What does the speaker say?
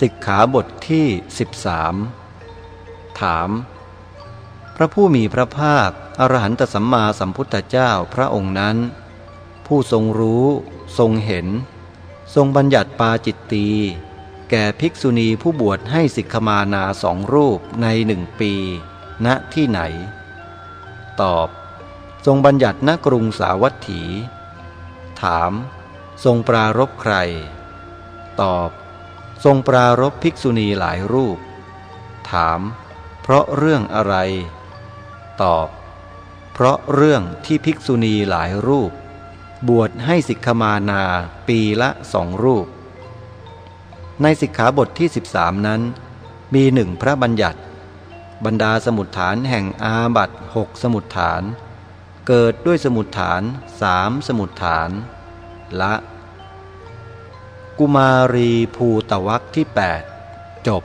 สิกขาบทที่ 13 ถาม พระผู้มีพระภาค อรหันตสัมมาสัมพุทธเจ้าพระองค์นั้น ผู้ทรงรู้ทรงเห็น ทรงบัญญัติปาจิตตี แก่ภิกษุณีผู้บวชให้สิกขมานาสองรูปในหนึ่งปี ณที่ไหน ตอบ ทรงบัญญัติณกรุงสาวัตถี ถาม ทรงปรารบใคร ตอบ ทรงปรารบภิกษุณีหลายรูป ถาม เพราะเรื่องอะไร ตอบ เพราะเรื่องที่ภิกษุณีหลายรูป บวชให้สิกขมานาปีละสองรูป ในสิกขาบทที่ 13 นั้น มีหนึ่งพระบัญญัติ บรรดาสมุดฐานแห่งอาบัตหกสมุดฐาน เกิดด้วยสมุดฐานสามสมุดฐาน ละ กุมารีภูตวักที่ 8 จบ